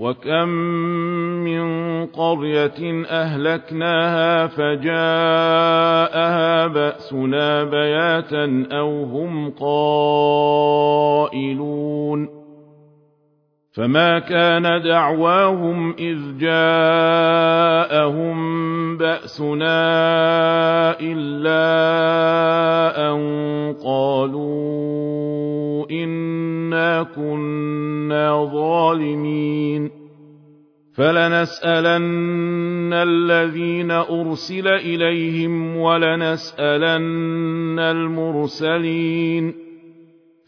وكم من قرية أهلكناها فجاءها بأسنا بياتا أو هم قائلون فما كان دعواهم إذ جاءهم بأسنا إلا أن قالوا إنا كنا ظالمين فلنسألن الذين أرسل إليهم ولنسألن المرسلين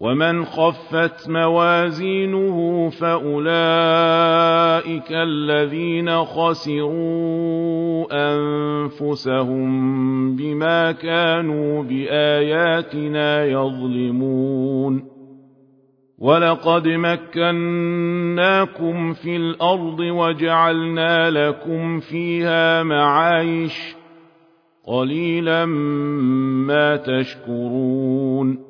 ومن خفت موازينه فأولئك الذين خسروا أنفسهم بما كانوا بآياتنا يظلمون ولقد مكناكم في الأرض وجعلنا لكم فيها معايش قليلا ما تشكرون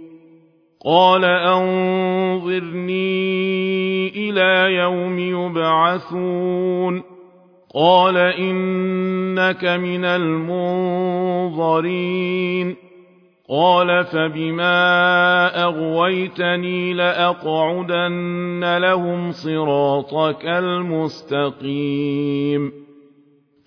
قال أنظرني إلى يوم يبعثون. قال إنك من المنظرين. قال فبما أغويتني لأقعدن لهم صراطك المستقيم.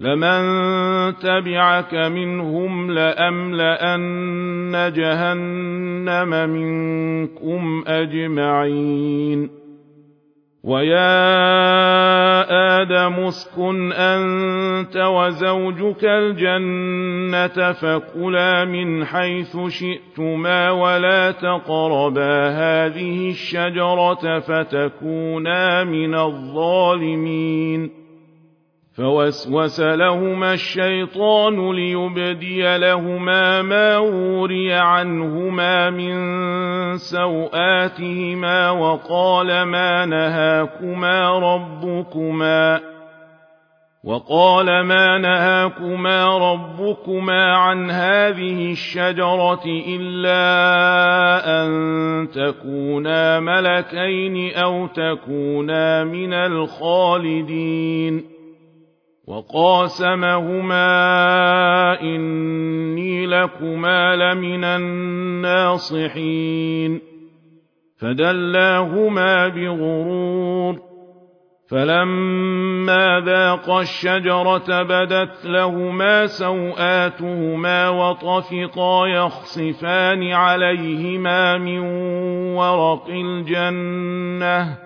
لمن تبعك منهم لأملأن جهنم منكم أجمعين ويا آدم اسكن أنت وزوجك الجنة فكلا من حيث شئتما ولا تقربا هذه الشجرة فتكونا من الظالمين فوسوس لهما الشيطان ليبدي لهما ما وري عنهما من سوآتهما وقال ما نهاكما ربكما وقال ما نهاكما ربكما عن هذه الشجرة إلا أن تكونا ملكين أو تكونا من الخالدين. وقاسمهما إني لكما لمن الناصحين. فدلاهما بغرور فلما ذاقا الشجرة بدت لهما سوآتهما وطفقا يخصفان عليهما من ورق الجنة.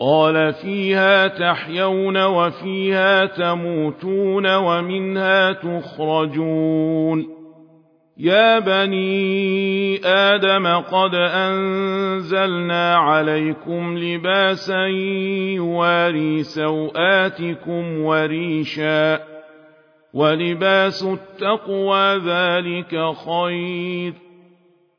قال فيها تحيون وفيها تموتون ومنها تخرجون يا بني آدم قد أنزلنا عليكم لباسا يواري سوآتكم وريشا ولباس التقوى ذلك خير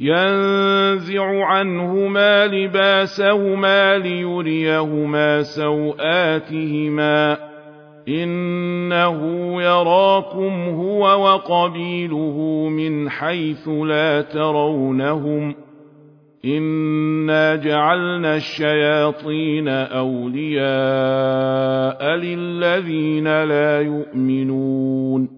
ينزع عنهما لباسهما ليريهما سوآتهما. إنه يراكم هو وقبيله من حيث لا ترونهم. إنا جعلنا الشياطين أولياء للذين لا يؤمنون.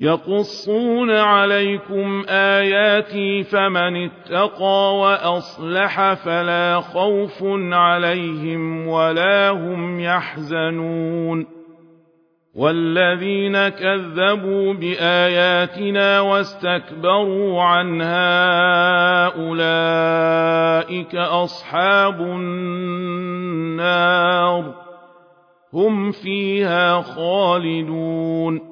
يقصون عليكم آياتي فمن اتقى وأصلح فلا خوف عليهم ولا هم يحزنون والذين كذبوا بآياتنا واستكبروا عنها أولئك أصحاب النار هم فيها خالدون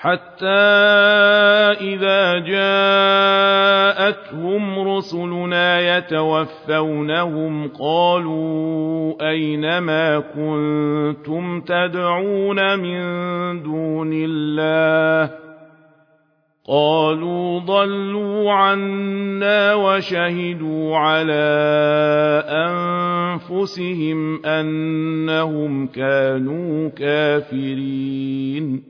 حتى إذا جاءتهم رسلنا يتوفونهم قالوا أين ما كنتم تدعون من دون الله؟ قالوا ضلوا عنا وشهدوا على أنفسهم أنهم كانوا كافرين.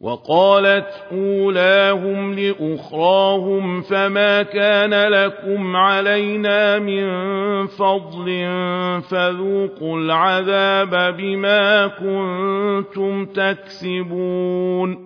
وقالت أولاهم لأخراهم فما كان لكم علينا من فضل فذوقوا العذاب بما كنتم تكسبون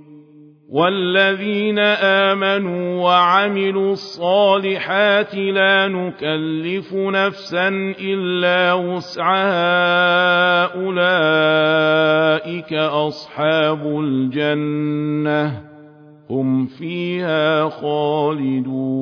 والذين آمنوا وعملوا الصالحات لا نكلف نفسا إلا وسعها أولئك أصحاب الجنة هم فيها خالدون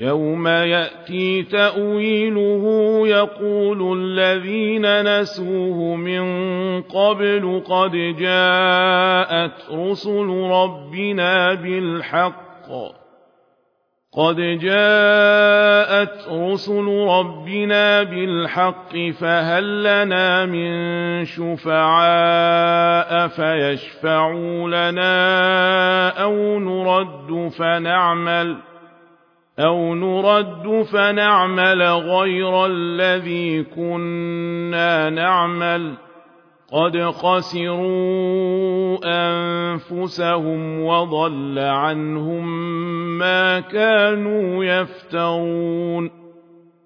يوم يأتي تأويله يقول الذين نسوه من قبل قد جاءت رسل ربنا بالحق قد جاءت رسل ربنا بالحق فهل لنا من شفعاء فيشفعوا لنا أو نرد فنعمل ۖ أو نرد فنعمل غير الذي كنا نعمل قد خسروا أنفسهم وضل عنهم ما كانوا يفترون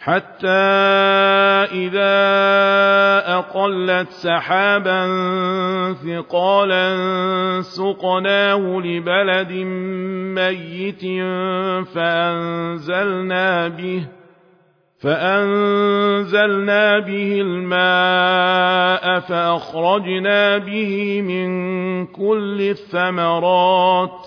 حتى إذا أقلت سحابا ثقالا سقناه لبلد ميت فأنزلنا به فأنزلنا به الماء فأخرجنا به من كل الثمرات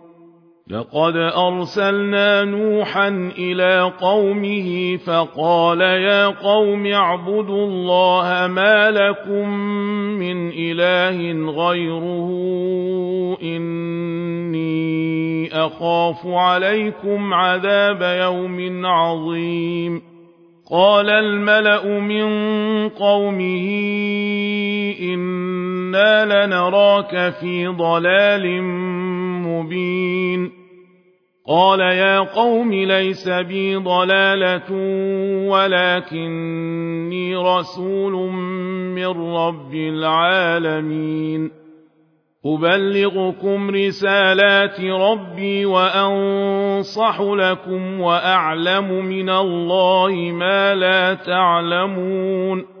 لقد أرسلنا نوحا إلى قومه فقال يا قوم اعبدوا الله ما لكم من إله غيره إني أخاف عليكم عذاب يوم عظيم. قال الملأ من قومه إنا لنراك في ضلال مبين. قال يا قوم ليس بي ضلالة ولكني رسول من رب العالمين. أبلغكم رسالات ربي وأنصح لكم وأعلم من الله ما لا تعلمون.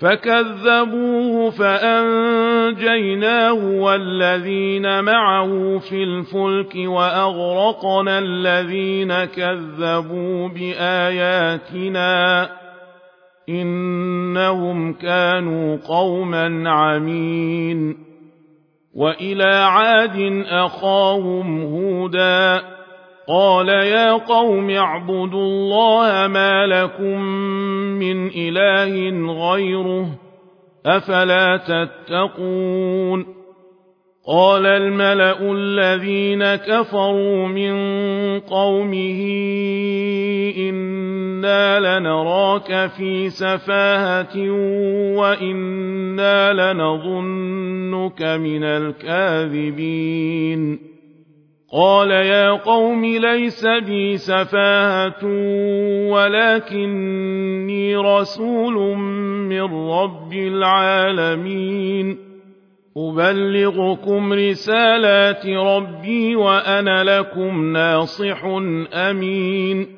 فكذبوه فأنجيناه والذين معه في الفلك وأغرقنا الذين كذبوا بآياتنا إنهم كانوا قوما عمين وإلى عاد أخاهم هودا قال يا قوم اعبدوا الله ما لكم من إله غيره أفلا تتقون قال الملأ الذين كفروا من قومه إنا لنراك في سفاهة وإنا لنظنك من الكاذبين قال يا قوم ليس بي سفاهة ولكني رسول من رب العالمين. أبلغكم رسالات ربي وأنا لكم ناصح أمين.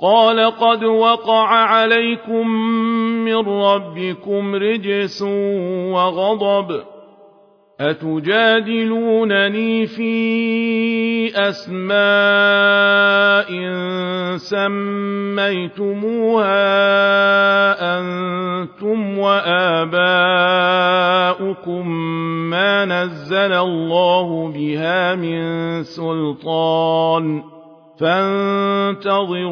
قال قد وقع عليكم من ربكم رجس وغضب أتجادلونني في أسماء سميتموها أنتم وآباؤكم ما نزل الله بها من سلطان فانتظروا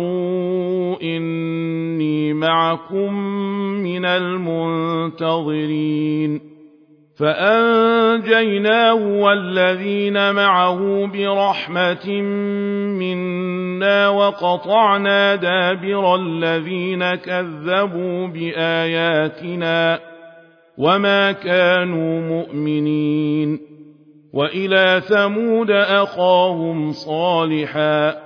إني معكم من المنتظرين. فأنجيناه والذين معه برحمة منا وقطعنا دابر الذين كذبوا بآياتنا وما كانوا مؤمنين. وإلى ثمود أخاهم صالحا.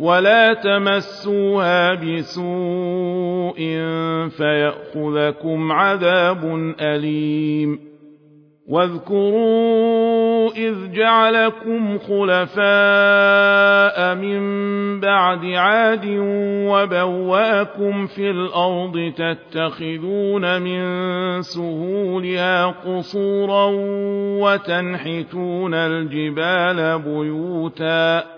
ولا تمسوها بسوء فيأخذكم عذاب أليم واذكروا إذ جعلكم خلفاء من بعد عاد وبواكم في الأرض تتخذون من سهولها قصورا وتنحتون الجبال بيوتا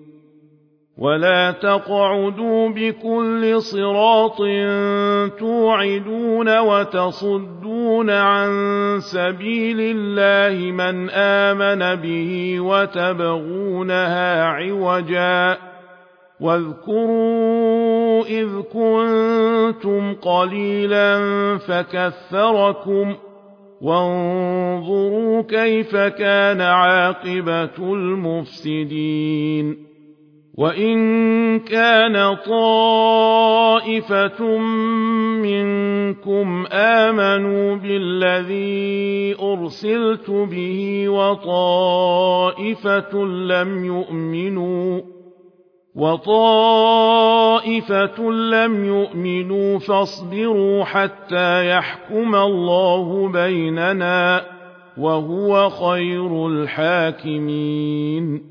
ولا تقعدوا بكل صراط توعدون وتصدون عن سبيل الله من آمن به وتبغونها عوجا واذكروا إذ كنتم قليلا فكثركم وانظروا كيف كان عاقبة المفسدين وإن كان طائفة منكم آمنوا بالذي أرسلت به وطائفة لم يؤمنوا وطائفة لم يؤمنوا فاصبروا حتى يحكم الله بيننا وهو خير الحاكمين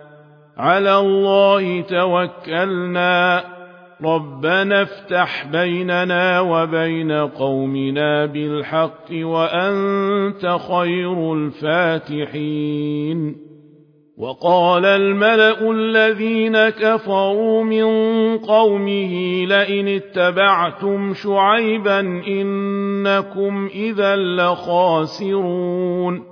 على الله توكلنا. ربنا افتح بيننا وبين قومنا بالحق وأنت خير الفاتحين. وقال الملأ الذين كفروا من قومه لئن اتبعتم شعيبا إنكم إذا لخاسرون.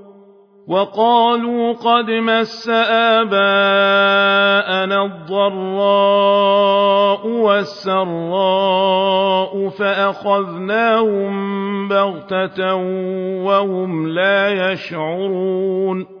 وقالوا قد مس آباءنا الضراء والسراء فأخذناهم بغتة وهم لا يشعرون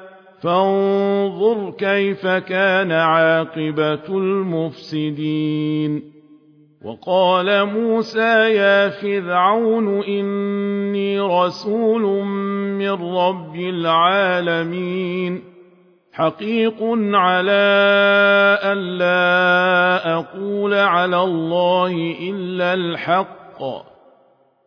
فانظر كيف كان عاقبة المفسدين. وقال موسى يا فرعون إني رسول من رب العالمين. حقيق على أن لا أقول على الله إلا الحق.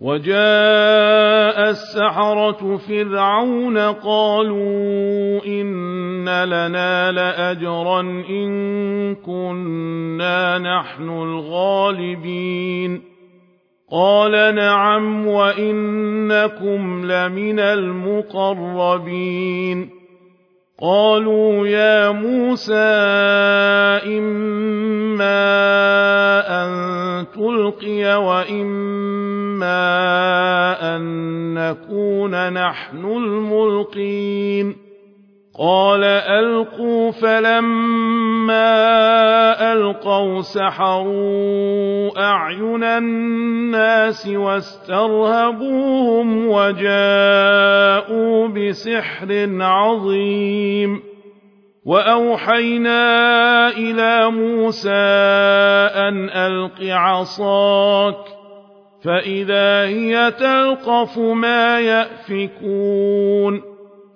وجاء السحرة فرعون قالوا إن لنا لأجرا إن كنا نحن الغالبين. قال نعم وإنكم لمن المقربين. قالوا يا موسى إما أن تلقي وإما نكون نحن الملقين. قال ألقوا فلما ألقوا سحروا أعين الناس واسترهبوهم وجاءوا بسحر عظيم. وأوحينا إلى موسى أن ألق عصاك. فإذا هي تلقف ما يأفكون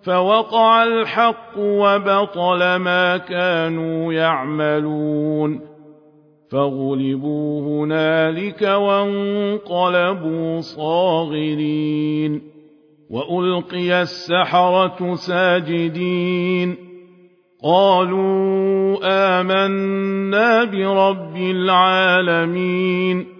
فوقع الحق وبطل ما كانوا يعملون فغلبوا هنالك وانقلبوا صاغرين وألقي السحرة ساجدين قالوا آمنا برب العالمين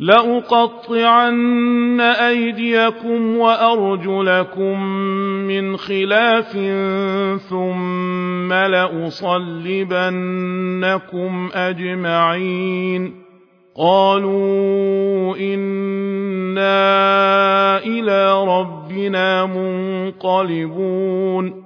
لأقطعن أيديكم وأرجلكم من خلاف ثم لأصلبنكم أجمعين. قالوا إنا إلى ربنا منقلبون.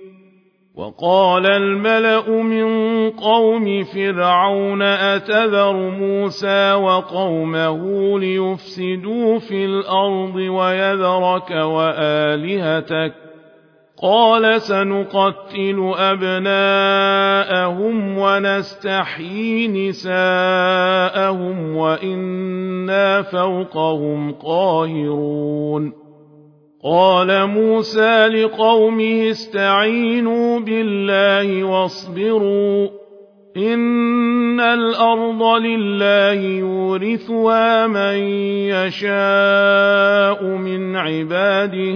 وقال الملأ من قوم فرعون أتذر موسى وقومه ليفسدوا في الأرض ويذرك وآلهتك؟ قال سنقتل أبناءهم ونستحيي نساءهم وإنا فوقهم قاهرون. قال موسى لقومه استعينوا بالله واصبروا إن الأرض لله يورثها من يشاء من عباده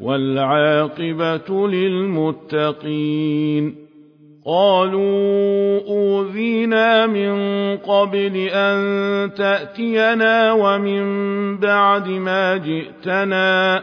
والعاقبة للمتقين قالوا أوذينا من قبل أن تأتينا ومن بعد ما جئتنا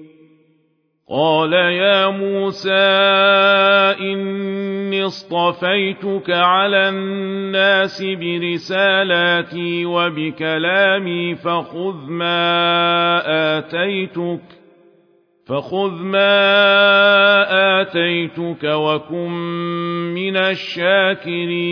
قال يا موسى إني اصطفيتك على الناس برسالاتي وبكلامي فخذ ما آتيتك فخذ ما آتيتك وكن من الشاكرين.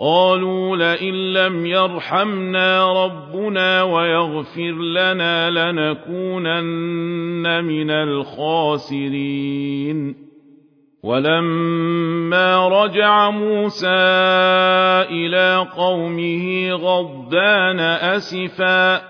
قالوا لئن لم يرحمنا ربنا ويغفر لنا لنكونن من الخاسرين. ولما رجع موسى إلى قومه غضبان أسفا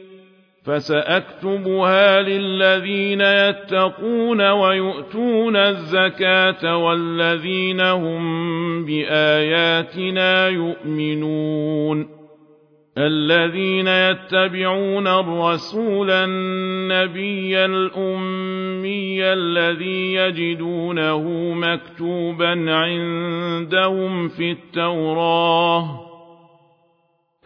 فسأكتبها للذين يتقون ويؤتون الزكاة والذين هم بآياتنا يؤمنون الذين يتبعون الرسول النبي الأمي الذي يجدونه مكتوبا عندهم في التوراه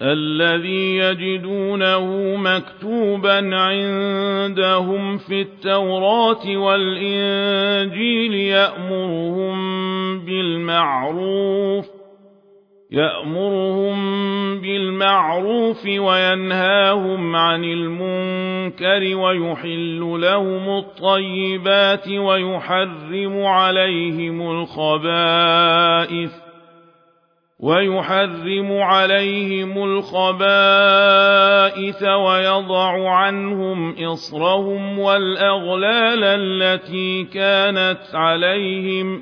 الذي يجدونه مكتوبا عندهم في التوراة والإنجيل يأمرهم بالمعروف يأمرهم بالمعروف وينهاهم عن المنكر ويحل لهم الطيبات ويحرم عليهم الخبائث. ويحرم عليهم الخبائث ويضع عنهم إصرهم والأغلال التي كانت عليهم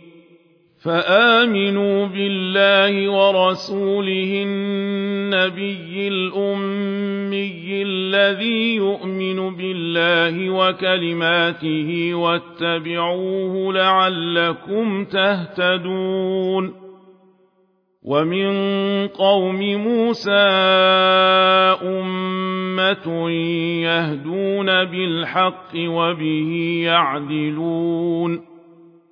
فآمنوا بالله ورسوله النبي الأمي الذي يؤمن بالله وكلماته واتبعوه لعلكم تهتدون ومن قوم موسى أمة يهدون بالحق وبه يعدلون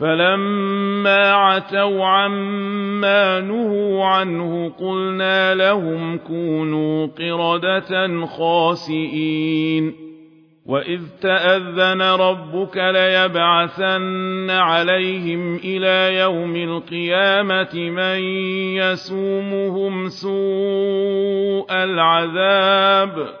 فلما عتوا عما نهوا عنه قلنا لهم كونوا قردة خاسئين وإذ تأذن ربك ليبعثن عليهم إلى يوم القيامة من يسومهم سوء العذاب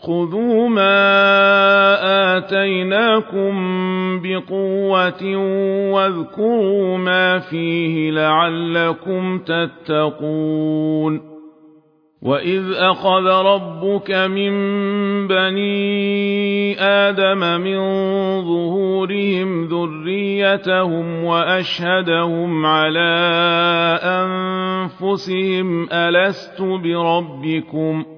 خذوا ما آتيناكم بقوة واذكروا ما فيه لعلكم تتقون وإذ أخذ ربك من بني آدم من ظهورهم ذريتهم وأشهدهم على أنفسهم ألست بربكم ۖ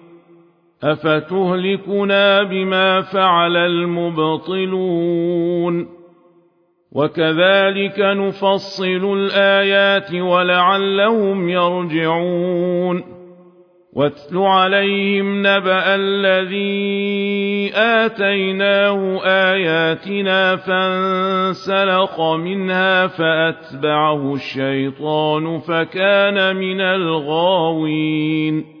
افتهلكنا بما فعل المبطلون وكذلك نفصل الايات ولعلهم يرجعون واتل عليهم نبا الذي اتيناه اياتنا فانسلخ منها فاتبعه الشيطان فكان من الغاوين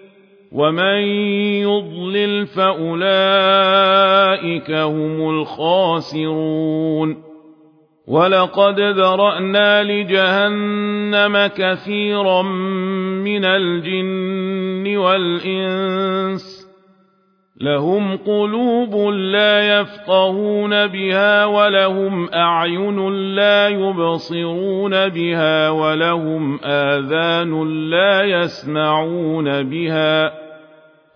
ومن يضلل فاولئك هم الخاسرون ولقد ذرانا لجهنم كثيرا من الجن والانس لهم قلوب لا يفقهون بها ولهم اعين لا يبصرون بها ولهم اذان لا يسمعون بها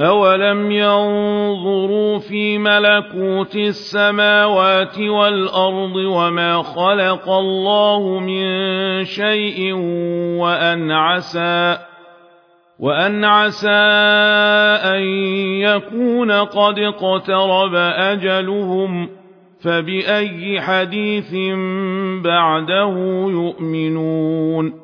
أولم ينظروا في ملكوت السماوات والأرض وما خلق الله من شيء وأن عسى وأن عسى أن يكون قد اقترب أجلهم فبأي حديث بعده يؤمنون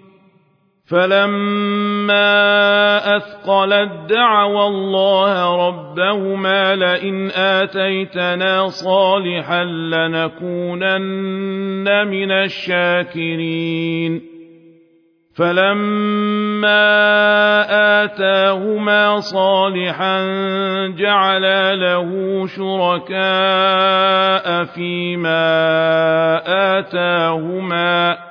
فلما أثقلت دعوى الله ربهما لئن آتيتنا صالحا لنكونن من الشاكرين فلما آتاهما صالحا جعلا له شركاء فيما آتاهما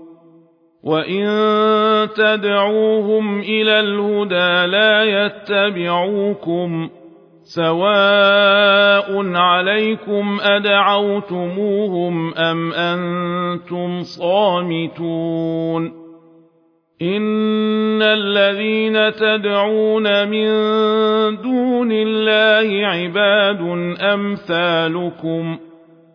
وإن تدعوهم إلى الهدى لا يتبعوكم سواء عليكم أدعوتموهم أم أنتم صامتون إن الذين تدعون من دون الله عباد أمثالكم ۖ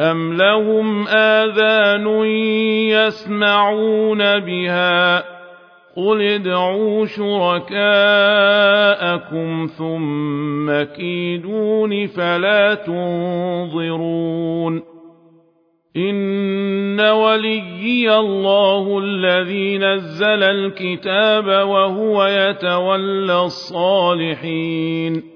أم لهم آذان يسمعون بها قل ادعوا شركاءكم ثم كيدون فلا تنظرون إن وليي الله الذي نزل الكتاب وهو يتولى الصالحين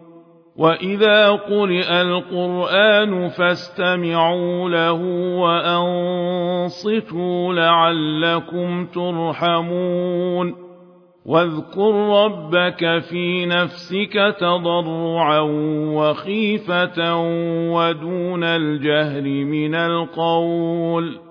وإذا قرئ القرآن فاستمعوا له وأنصتوا لعلكم ترحمون واذكر ربك في نفسك تضرعا وخيفة ودون الجهر من القول